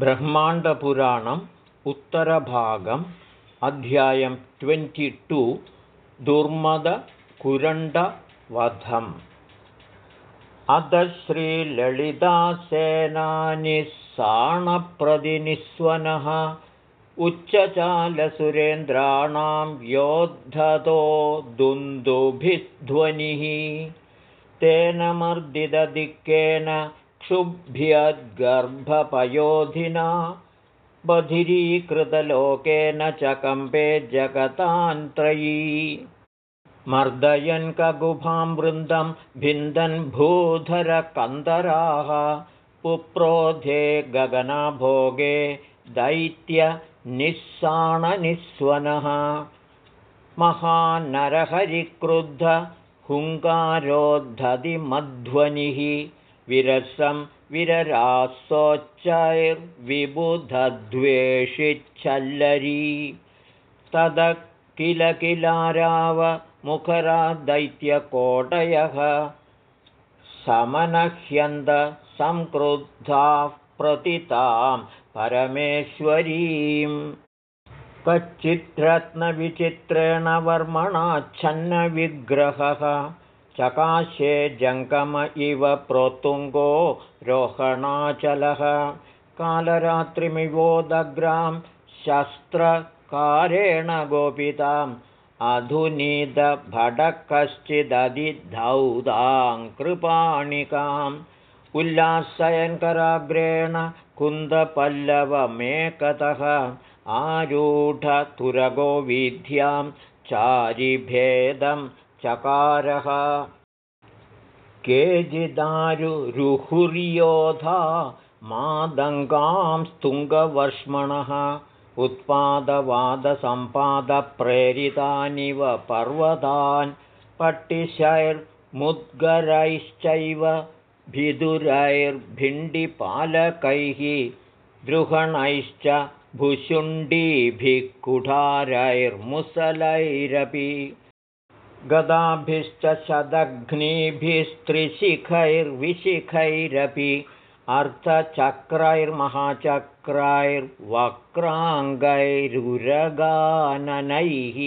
ब्रह्माण्डपुराणम् उत्तरभागम् अध्यायं twenty two दुर्मदकुरण्डवधम्। अध श्रीललितासेनानिस्साणप्रतिनिस्वनः उच्चचालसुरेन्द्राणां योद्धतो दुन्दुभिध्वनिः तेन मर्दितदिक्केन क्षुभ्यद्गर्भपयोधिना बधिरीकृतलोकेन च कम्पे जगतान्त्रयी। मर्दयन् कगुभां वृन्दं भिन्दन् भूधरकन्दराः। पुप्रोधे गगनाभोगे दैत्यनिःसाणनिःस्वनः महानरहरिक्रुद्ध हुङ्कारोद्धतिमध्वनिः विरसं विररासोच्चैर्विबुधद्वेषिच्छल्लरी। तद किल किलारावमुखरा दैत्यकोटयः समनह्यन्तसंक्रुद्धाः प्रतितां परमेश्वरीम्। कच्चिद्रत्नविचित्रेण वर्मणाच्छन्नविग्रहः चकाशे जङ्गम इव प्रोत्तुङ्गो रोहणाचलः। कालरात्रिमिवोदग्रां शस्त्रकारेण गोपिताम् कृपाणिकाम्। उल्लासयन्कराग्रेण कुन्दपल्लवमेकतः आरूढतुरगोविध्यां चारिभेदं चकारः। केचिदारुरुहुर्योधा मादङ्गां स्तुङ्गवर्ष्मणः उत्पादवादसम्पादप्रेरितानिव पर्वतान् पट्टिशैर्मुद्गरैश्चैव भिदुरैर्भिण्डिपालकैः दृहणैश्च भुशुण्डीभिः कुठारैर्मुसलैरपि गदाभिश्च शदघ्निभिस्त्रिशिखैर्विशिखैरपि अर्थचक्रैर्महाचक्रैर्वक्राङ्गैरुरगाननैः।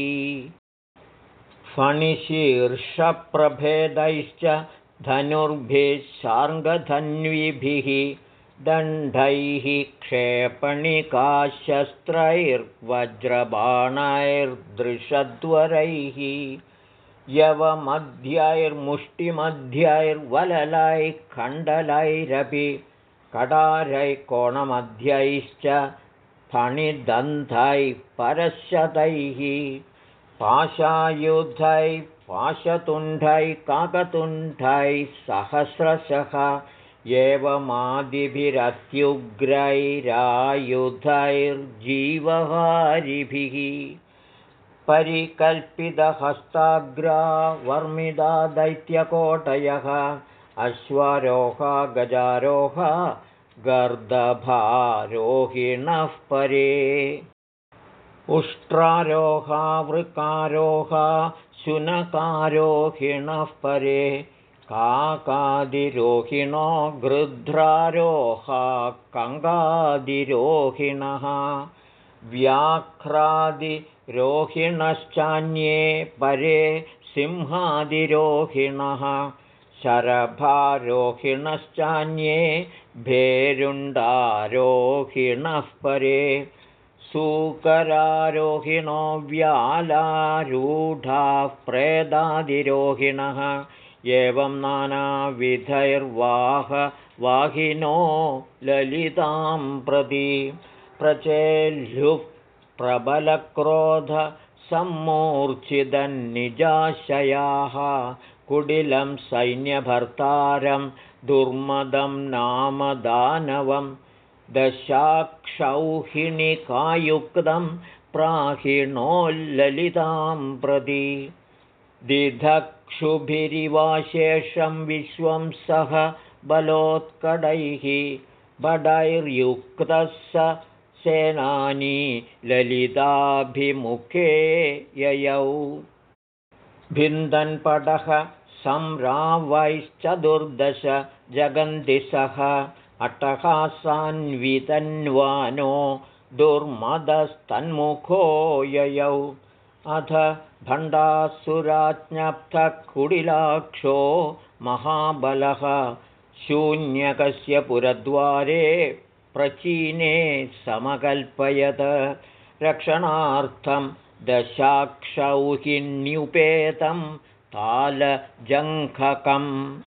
फणिशीर्षप्रभेदैश्च धनुर्भिः शार्ङ्गधन्विभिः दण्डैः क्षेपणिकाशस्त्रैर्वज्रबाणैर्दृशद्वरैः यवमध्यैर्मुष्टिमध्यैर्वललैः खण्डलैरपि कडारैः कोणमध्यैश्च फणिदन्धैः परशतैः पाशायुधैः पाशतुण्डैः काकतुण्डैः सहस्रशः एवमादिभिरत्युग्रैरायुधैर्जीवहारिभिः परिकल्पितहस्ताग्रा वर्मिदा दैत्यकोटयः अश्वरोहा गजारोहा गर्दभारोहिणः परे। उष्ट्रारोहा वृकारोहा शुनकारोहिणः परे। काकादिरोहिणो गृध्रारोहा कङ्गादिरोहिणः। व्याघ्रादिरोहिणश्चान्ये परे सिंहादिरोहिणः शरभारोहिणश्चान्ये भेरुण्डारोहिणः परे सूकरारोहिणो व्यालारूढाः प्रेदादिरोहिणः एवं नानाविधैर्वाह वाहिनो ललितां प्रति प्रचेल्युः प्रबलक्रोधसम्मूर्च्छिदन्निजाशयाः कुडिलं सैन्यभर्तारं दुर्मदं नाम दानवं दशाक्षौहिणिकायुक्तं प्राहिणोल्ललितां प्रति। दिधक्षुभिरिवाशेषं विश्वं सह बलोत्कडैः बडैर्युक्तः स सेनानी ललिताभिमुखे ययौ। भिन्दन्पटः संरावैश्चतुर्दश जगन्दिसः अट्टहासान्वितन्वानो दुर्मदस्तन्मुखो ययौ। अथ भण्डासुराज्ञप्तकुडिलाक्षो महाबलः शून्यकस्य पुरद्वारे प्रचीने समकल्पयत रक्षणार्थं दशाक्षौहिण्युपेतं तालजङ्खकम्।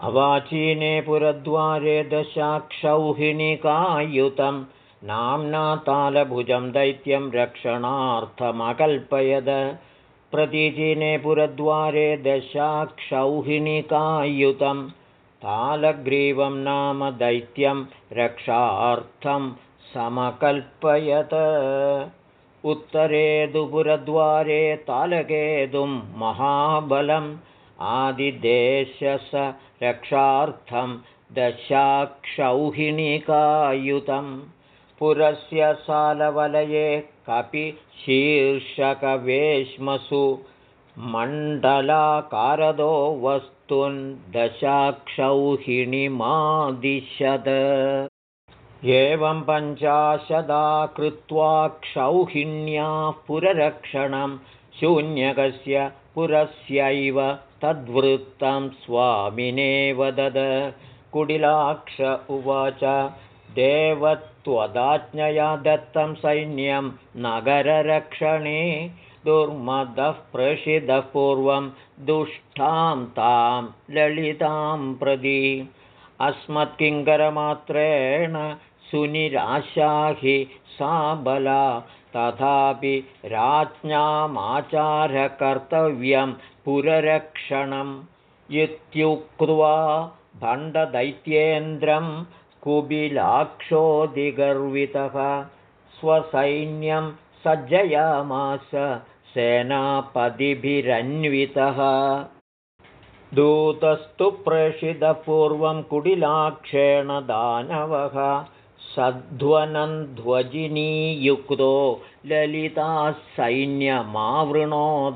अवाचीने पुरद्वारे दशाक्षौहिणिकायुतं नाम्ना तालभुजं दैत्यं रक्षणार्थमकल्पयद। प्रतीचीने पुरद्वारे दशाक्षौहिणिकायुतं तालग्रीवं नाम दैत्यं रक्षार्थं समकल्पयत। उत्तरेदुपुरद्वारे तालकेतुं महाबलम् आदिदेशस रक्षार्थं दशाक्षौहिणिकायुतं। पुरस्य सालवलये कपि शीर्षकवेश्मसु मण्डलाकारदो वस्तुन् दशाक्षौहिणिमादिशद एवं पञ्चाशदा कृत्वा क्षौहिण्याः पुररक्षणं शून्यकस्य पुरस्यैव तद्वृत्तं स्वामिने वदद। कुडिलाक्ष उवाच देवत्वदाज्ञया दत्तं सैन्यं नगररक्षणे दुर्मदः प्रषिदः पूर्वं दुष्टां तां ललितां प्रति। अस्मत्किङ्करमात्रेण सुनिराशाहि सा बला तथापि राज्ञामाचारकर्तव्यं पुररक्षणम् इत्युक्त्वा भण्डदैत्येन्द्रं कुबिलाक्षोदिगर्वितः स्वसैन्यं सज्जयामास सेनापतिभिरन्वितः। दूतस्तु प्रेषितपूर्वं कुडिलाक्षेण दानवः सध्वनन्ध्वजिनीयुक्तो ललिताः सैन्यमावृणोद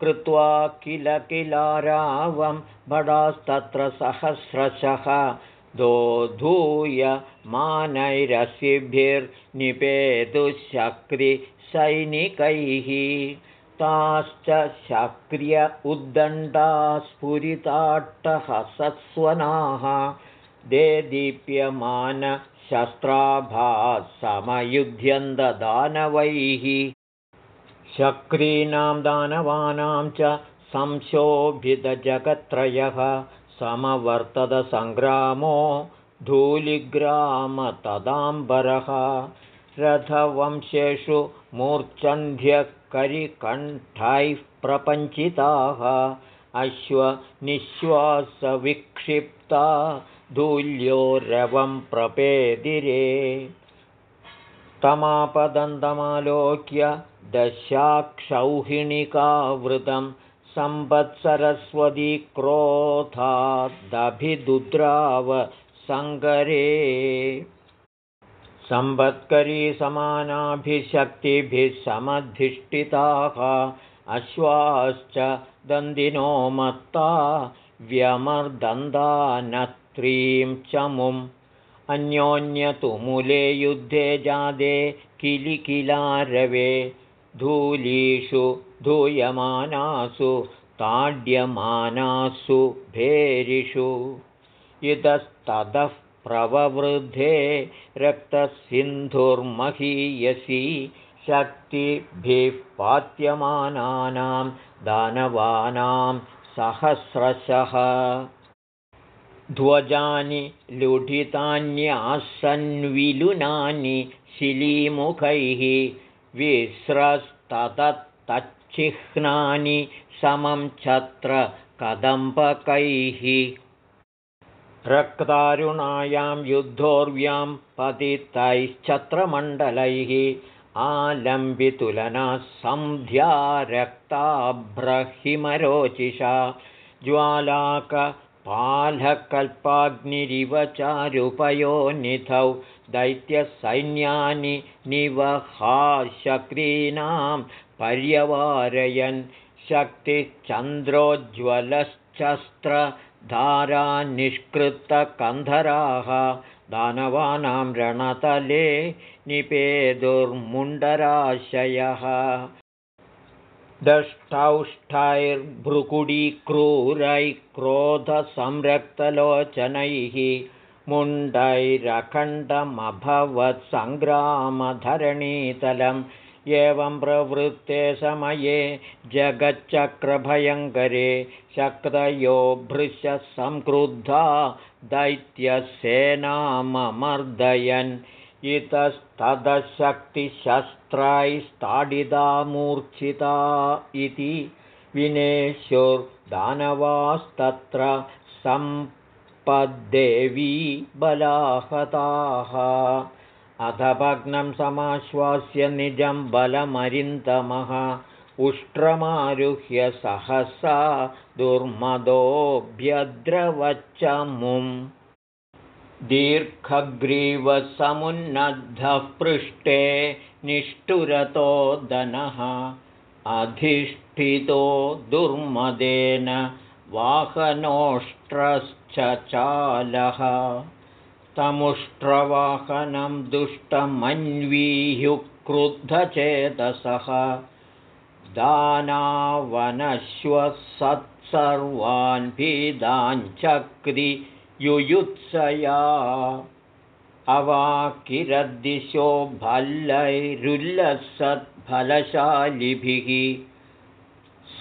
कृत्वा किल किलारावं भडास्तत्र सहस्रशः दोधूय मानैरसिभिर्निपेतुशक्रिसैनिकैः ताश्च शक्र्य उद्दण्डा स्फुरिताट्टहसत्स्वनाः दे समयुध्यन्ददानवैः शक्रीणां दानवानां च संशोभितजगत्त्रयः समवर्तदसङ्ग्रामो धूलिग्रामतदाम्बरः रथवंशेषु मूर्च्छन्ध्यः करिकण्ठैः प्रपञ्चिताः अश्वनिःश्वासविक्षिप्ता धूल्यो रवं प्रपेदिरे तमापदन्तमालोक्य दशाक्षौहिणिकावृतं सम्वत्सरस्वती क्रोधादभिदुद्राव सङ्गरे सम्वत्करी समानाभिशक्तिभिः समधिष्ठिताः अश्वाश्च दन्दिनो मत्ता व्यमर्दन्दानत्रीं चमुम् अन्योन्यतुमुले युद्धे जादे किलिकिलारवे धूलीषु धूयमानासु ताड्यमानासु भेरिषु। इतस्ततः प्रववृद्धे रक्तसिन्धुर्महीयसी शक्तिभिः पात्यमानानां दानवानां सहस्रशः। ध्वजानि लुठितान्यासन्विलुनानि शिलीमुखैः विस्रस्ततच्चिह्नानि समं छत्र कदम्बकैः। रक्तारुणायां युद्धोर्व्यां पतितैश्छत्रमण्डलैः आलम्बितुलना सन्ध्या रक्ताभ्रहिमरोचिषा ज्वालाकपालकल्पाग्निरिव चारुपयोनिधौ दैत्यसैन्यानि निवहाशक्रीणां पर्यवारयन् शक्तिश्चन्द्रोज्ज्वलश्चस्त्र धारानिष्कृतकन्धराः दानवानां रणतले निपेदुर्मुण्डराशयः। दष्टौष्ठैर्भ्रुकुडीक्रूरैः क्रोधसंरक्तलोचनैः मुण्डैरखण्डमभवत्सङ्ग्रामधरणीतलम् एवं प्रवृत्ते समये जगच्चक्रभयङ्करे शक्तयो भृशसंक्रुद्धा दैत्यसेनाममर्दयन्। इतस्तदशक्तिशस्त्रैस्ताडिता मूर्च्छिता इति विनेशुर्दानवास्तत्र सम्पद्देवी बलाहताः। अथ भग्नं समाश्वास्य निजं बलमरिन्दमः। उष्ट्रमारुह्य सहसा दुर्मदोऽभ्यद्रवच्चमुम् दीर्घग्रीवसमुन्नद्धः पृष्ठे निष्ठुरतो दनः अधिष्ठितो दुर्मदेन वाहनोष्ट्रश्चचालः तमुष्ट्रवाहनं दुष्टमन्वीह्युक्रुद्धचेतसः दानावनश्वसत्सर्वान् भीदाञ्चक्रि युयुत्सया अवाकिरद्दिशो भल्लैरुल्लसत्फलशालिभिः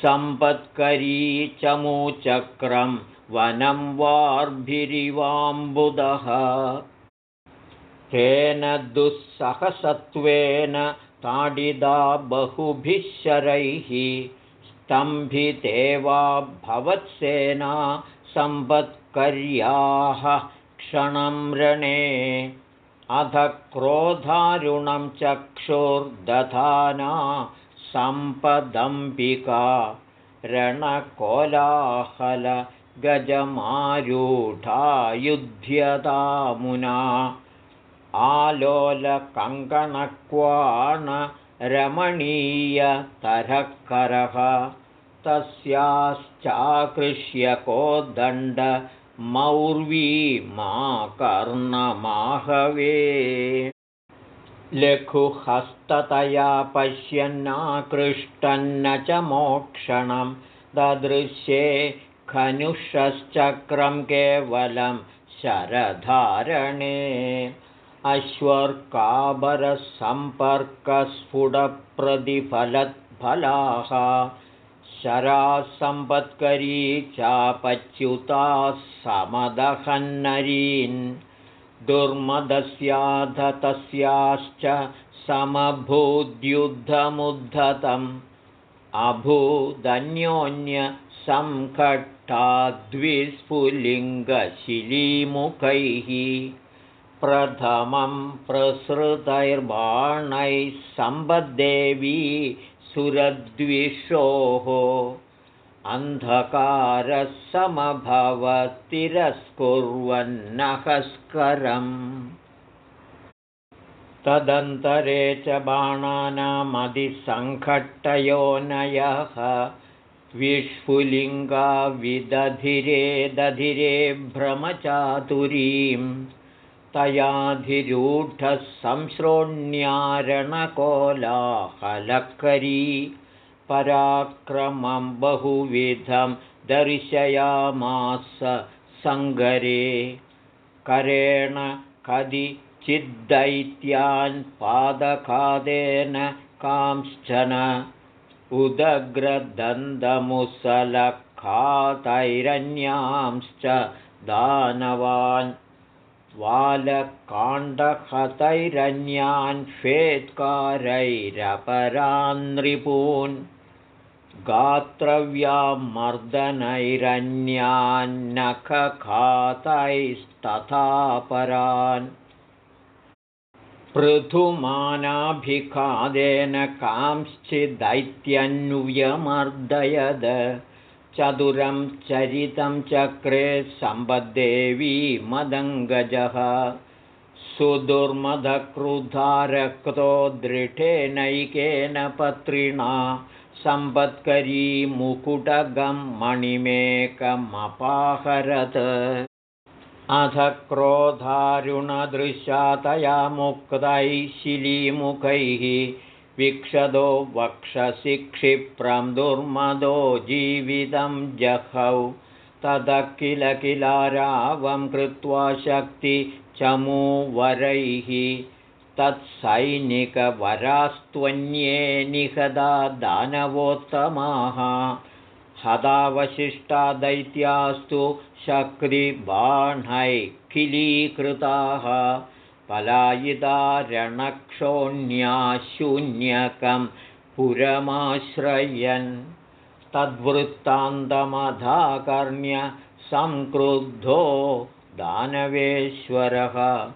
सम्पत्करी चमूचक्रं वनं वार्भिरिवाम्बुदः। तेन दुःसहसत्वेन ताडिदा बहुभिः शरैः। स्तम्भिते वा भवत्सेना सम्पत् कर्याः क्षणं रणे। अध क्रोधारुणं चक्षुर्दधाना सम्पदम्बिका। रणकोलाहलगजमारूढा युध्यतामुना आलोलकङ्कणक्वाणरमणीयतरःकरः तस्याश्चाकृष्यको दण्ड कर्णमाहवे लघुहस्ततया पश्यन्नाकृष्टन्न च मोक्षणं ददृश्ये खनुषश्चक्रं केवलं शरधारणे अश्वर्काबरसम्पर्कस्फुटप्रतिफलत्फलाः शरासम्पत्करी चापच्युताः समदहन्नरीन् दुर्मदस्याध तस्याश्च समभूद्युद्धमुद्धतम् अभूदन्योन्यसङ्कट्टाद्विस्फुलिङ्गशिलीमुखैः प्रथमं प्रसृतैर्बाणैः सम्बद्देवी सुरद्विषोः अन्धकारः समभवतिरस्कुर्वन्नहस्करम् तदन्तरे च बाणानामधिसङ्घट्टयोनयः विस्फुलिङ्गा विदधिरे दधिरे भ्रमचातुरीम् तयाधिरूढः संश्रोण्यारणकोलाहलकरी पराक्रमं बहुविधं दर्शयामास सङ्गरे। करेण कदि चिद्दैत्यान् पादखादेन कांश्चन उदग्रदन्तमुसलखातैरन्यांश्च दानवान् वालकाण्डहतैरन्यान् फेत्कारैरपरान्नृपून् गात्रव्यामर्दनैरन्यान्नखखातैस्तथापरान् पृथुमानाभिखादेन कांश्चिदैत्यन्व्यमर्दयद चतुरं चरितं चक्रे सम्बद्देवी मदङ्गजः। सुदुर्मदक्रुधारक्तो दृढेनैकेन पत्रिणा। सम्पत्करी मुकुटगं मणिमेकमपाहरत् अथ क्रोधारुणदृशा तया मुक्तैः शिलीमुखैः वीक्षदो वक्षसि क्षिप्रं दुर्मदो जीवितं जहौ। ततः किल किलारावं कृत्वा शक्तिचमूवरैः तत्सैनिकवरास्त्वन्ये निहदा दानवोत्तमाः हदावशिष्टा दैत्यास्तु शक्तिबाह्नैखिलीकृताः पलायिता रणक्षोण्याशून्यकं पुरमाश्रयन्। तद्वृत्तान्तमधाकर्ण्य संक्रुद्धो दानवेश्वरः।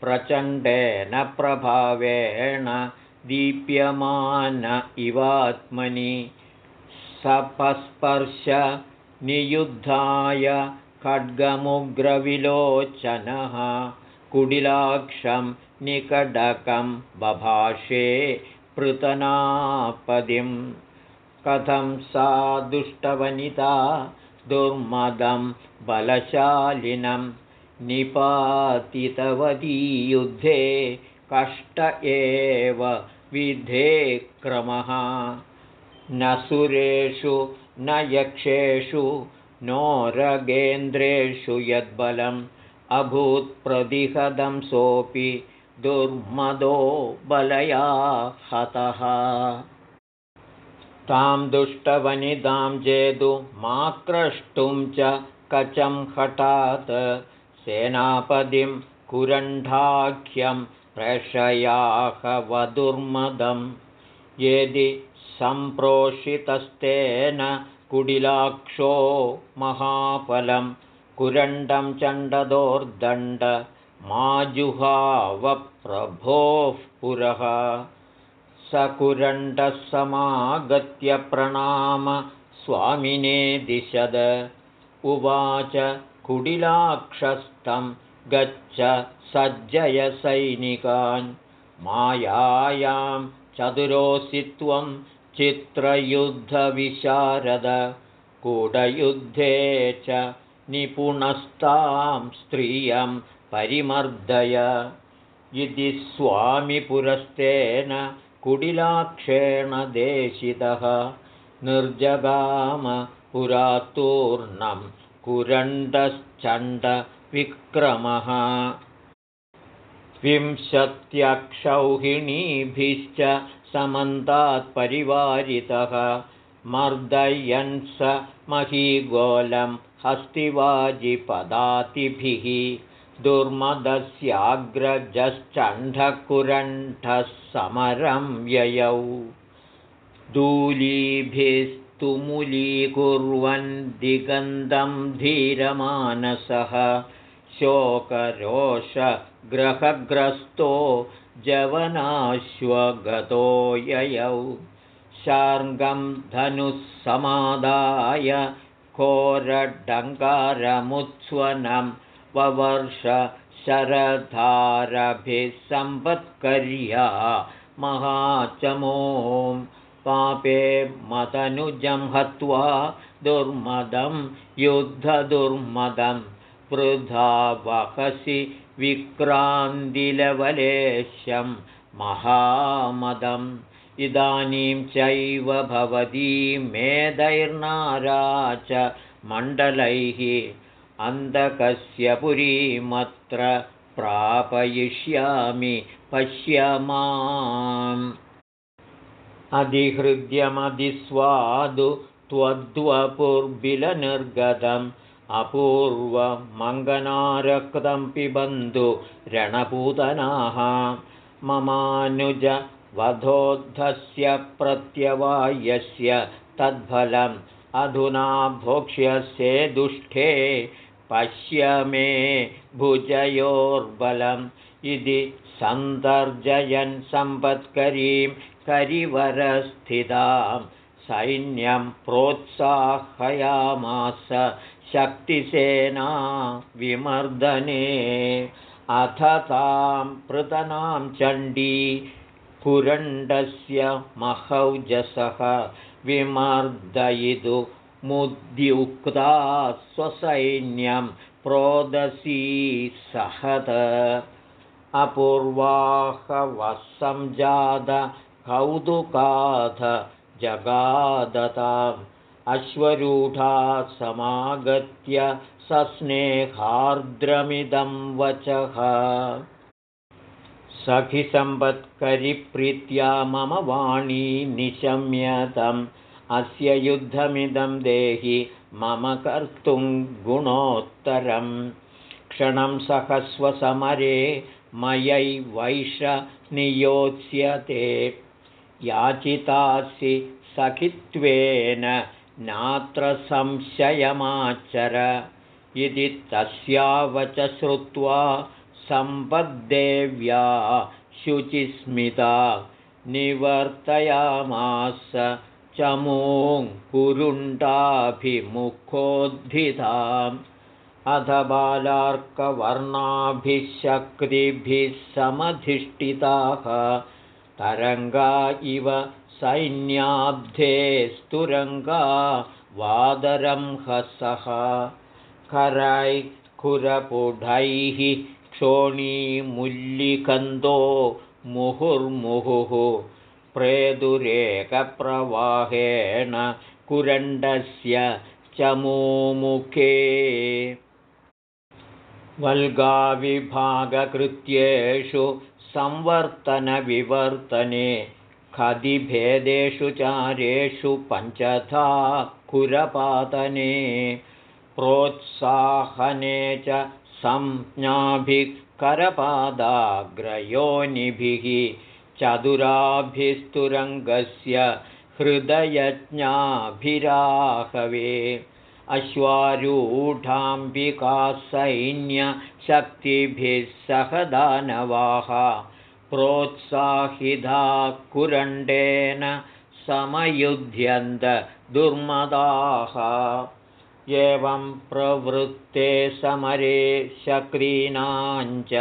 प्रचण्डेन प्रभावेण दीप्यमान इवात्मनि सपस्पर्श नियुद्धाय खड्गमुग्रविलोचनः कुडिलाक्षं निकडकं बभाषे पृतनापदिं। कथं सा दुष्टवनिता दुर्मदं बलशालिनं निपातितवती युद्धे कष्ट एव विधे क्रमः न सुरेषु न यक्षेषु नोरगेन्द्रेषु यद्बलम् अभूत्प्रतिहदं सोऽपि दुर्मदो बलया हतः। तां दुष्टवनितां जेतुमाक्रष्टुं च कचं हठात्। सेनापतिं कुरण्ढाख्यं प्रशयाहवदुर्मदं यदि सम्प्रोषितस्तेन कुडिलाक्षो महाफलं कुरण्डं चण्डदोर्दण्ड माजुहावप्रभोः पुरः। स कुरण्डः समागत्य प्रणाम स्वामिने दिशद। उवाच कुडिलाक्षस्तं गच्छ सज्जयसैनिकान्। मायायां चतुरोऽसि त्वं चित्रयुद्धविशारद कूटयुद्धे च निपुणस्तां स्त्रियं परिमर्दय। इति स्वामिपुरस्तेन कुडिलाक्षेण देशितः। निर्जगाम पुरातूर्णं कुरण्डश्चण्डविक्रमः। विंशत्यक्षौहिणीभिश्च समन्तात्परिवारितः मर्दयन् स महीगोलं हस्तिवाजिपदातिभिः। दुर्मदस्याग्रजश्चण्डकुरण्ठः समरं ययौ। दूलीभिस्तुमुलीकुर्वन् दिगन्धं धीरमानसः। शोकरोषग्रहग्रस्तो जवनाश्वगतो ययौ। शार्ङ्गं धनुः समादाय घोरडङ्कारमुत्स्वनं ववर्ष शरधारभिः सम्पत्कर्या महाचमों पापे मदनुजं हत्वा दुर्मदं युद्धदुर्मदं वृथा वहसि विक्रान्तिलवलेशं महामदम्। इदानीं चैव भवती मेदैर्नारा च मण्डलैः अन्धकस्य पुरीमत्र प्रापयिष्यामि पश्य माम् अधिहृद्यमधिस्वादु त्वद्वपुर्बिलनिर्गतम् अपूर्वमङ्गनारक्तं पिबन्धु रणपूतनाः ममानुज वधोद्धस्य प्रत्यवायस्य तद्फलम् अधुना भोक्ष्यसे दुष्टे पश्य मे भुजयोर्बलम् इति सन्तर्जयन् सम्पत्करीं करिवरस्थितां सैन्यं प्रोत्साहयामास शक्तिसेना विमर्दने अथ तां पृतनां चण्डी कुरण्डस्य महौजसः विमर्दयितुमुद्युक्ता स्वसैन्यं प्रोदसी सहत। अपूर्वाहवसंजातकौतुकाथ जगादताम् अश्वरूढा समागत्य सस्नेहार्द्रमिदं वचः। सखिसम्पत्करिप्रीत्या मम वाणी निशम्यतम्। अस्य युद्धमिदं देहि मम कर्तुं गुणोत्तरं क्षणं सहस्वसमरे मयैवैष नियोत्स्यते याचितासि सखित्वेन नात्र संशयमाचर। इति तस्यावच श्रुत्वा सम्पद्देव्या शुचिस्मिता निवर्तयामास चमूङ्कुरुण्डाभिमुखोद्धिताम् अथ बालार्कवर्णाभिः शक्तिभिः समधिष्ठिताः। तरङ्गा इव सैन्याब्धे स्तुरङ्गा वादरंहसः करैः खुरपुढैः क्षोणीमुल्लिकन्दो मुहुर्मुहुः। प्रेदुरेकप्रवाहेण कुरण्डस्य चमूमुखे। वल्गाविभागकृत्येषु संवर्तनविवर्तने खदिभेदेषु चारेषु पञ्चथा कुरपातने प्रोत्साहने च संज्ञाभिः करपादाग्रयोनिभिः चतुराभिस्तुरङ्गस्य हृदयज्ञाभिराहवे अश्वारूढाम्बिकासैन्यशक्तिभिः सह दानवाः प्रोत्साहिधा कुरण्डेन समयुध्यन्त दुर्मदाः। एवं प्रवृत्ते समरे शक्रीणाञ्च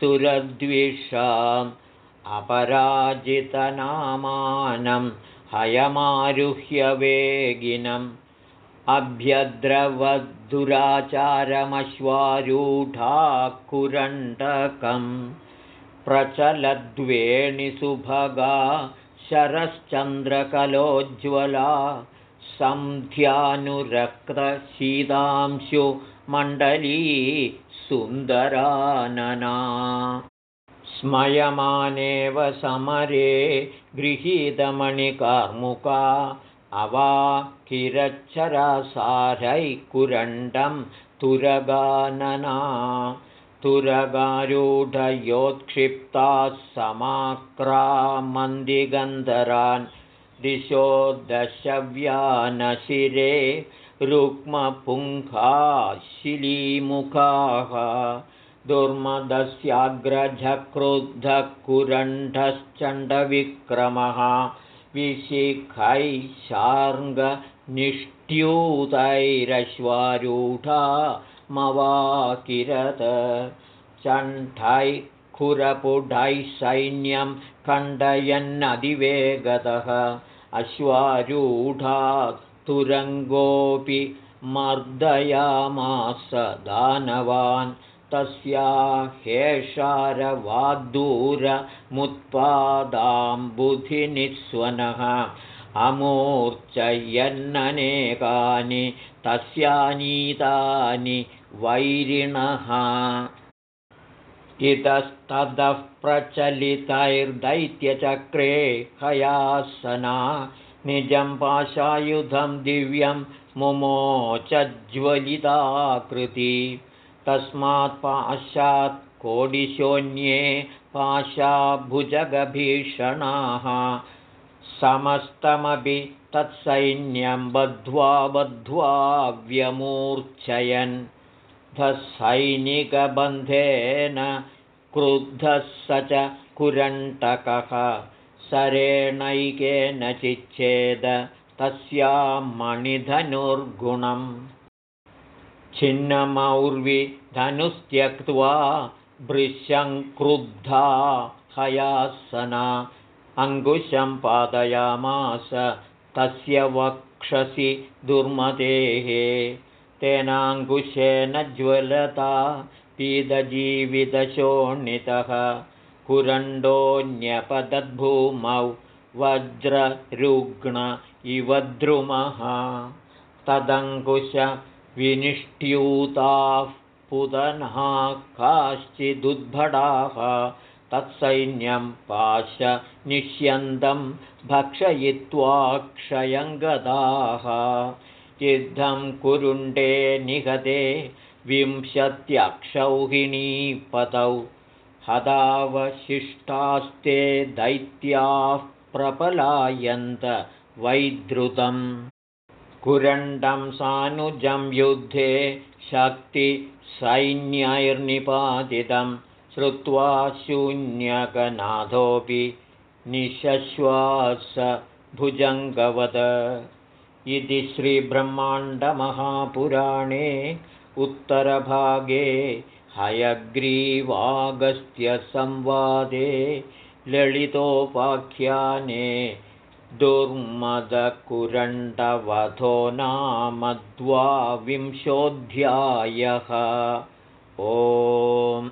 सुरद्विषाम् अपराजितनामानं हयमारुह्य वेगिनम् अभ्यद्रवद्धुराचारमश्वारूढा कुरण्डकम् प्रचलद्वेणिसुभगा शरश्चन्द्रकलोज्ज्वला सन्ध्यानुरक्तशीतांशुमण्डली सुन्दरानना। स्मयमानेव समरे गृहीतमणिकार्मुका अवाकिरच्छरासारैकुरण्डं तुरगानना तुरगारूढयोत्क्षिप्ताः समाक्रामन्दिगन्धरान् दिशो दशव्यानशिरे रुक्मपुङ्खाशिलीमुखाः दुर्मदस्याग्रजक्रुद्धकुरण्ढश्चण्डविक्रमः विशिखैः मवाकिरत चण्ठैः खुरपुढैः सैन्यं खण्डयन्नदिवेगतः। अश्वारूढा तुरङ्गोऽपि मर्दयामास दानवान्। तस्या हेषारवाद्दूरमुत्पादाम्बुधिनिःस्वनः अमूर्चयन्ननेकानि तस्यानीतानि वैरिणः। इतस्ततः प्रचलितैर्दैत्यचक्रे हयासना निजं पाशायुधं दिव्यं मुमोचज्वलिताकृति। तस्मात् पाशात् कोडिशोऽन्ये पाशाभुजगभीषणाः। समस्तमपि तत्सैन्यं बद्ध्वा बद्ध्वा व्यमूर्च्छयन् सैनिकबन्धेन क्रुद्धः स च कुरण्टकः। सरेणैकेन चिच्छेद तस्या मणिधनुर्गुणम्। छिन्नमौर्विधनुस्त्यक्त्वा भृशङ्क्रुद्धा हयासना। अङ्कुशं पादयामास तस्य वक्षसि दुर्मतेः तेनाङ्कुशेन ज्वलता पीदजीवितशोणितः कुरण्डोऽन्यपदद्भूमौ वज्ररुग्ण इव द्रुमः। तदङ्कुशविनिष्ट्यूताः पुदनः काश्चिदुद्भटाः तत्सैन्यं पाशनिष्यन्दं भक्षयित्वा क्षयङ्गदाः युद्धं कुरुण्डे निगते विंशत्यक्षौहिणीपतौ हदावशिष्टास्ते दैत्याः प्रपलायन्त वैद्रुतं कुरण्डं सानुजं युद्धे शक्तिसैन्यैर्निपातितं श्रुत्वा शून्यकनाथोऽपि निशश्वास भुजङ्गवद इति श्रीब्रह्माण्डमहापुराणे उत्तरभागे हयग्रीवागस्त्यसंवादे ललितोपाख्याने दुर्मदकुरण्डवधो नाम द्वाविंशोऽध्यायः। ओम्